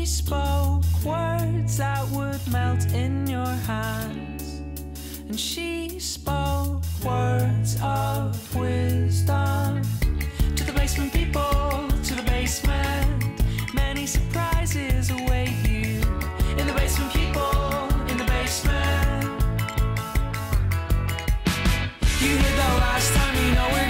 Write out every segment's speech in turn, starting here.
We spoke words that would melt in your hands, and she spoke words of wisdom to the basement people, to the basement. Many surprises await you in the basement, people, in the basement. You hear the last time you know we're.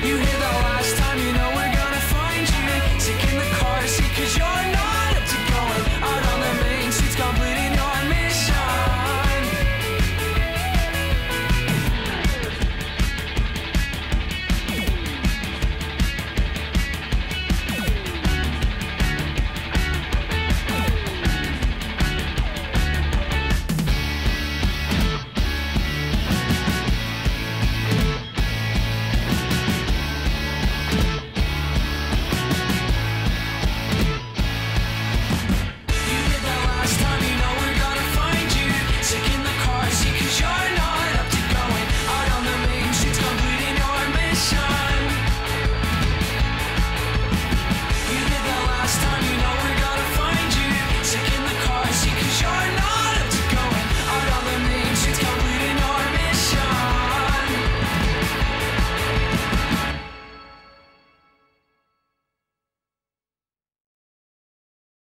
You hear sunshine.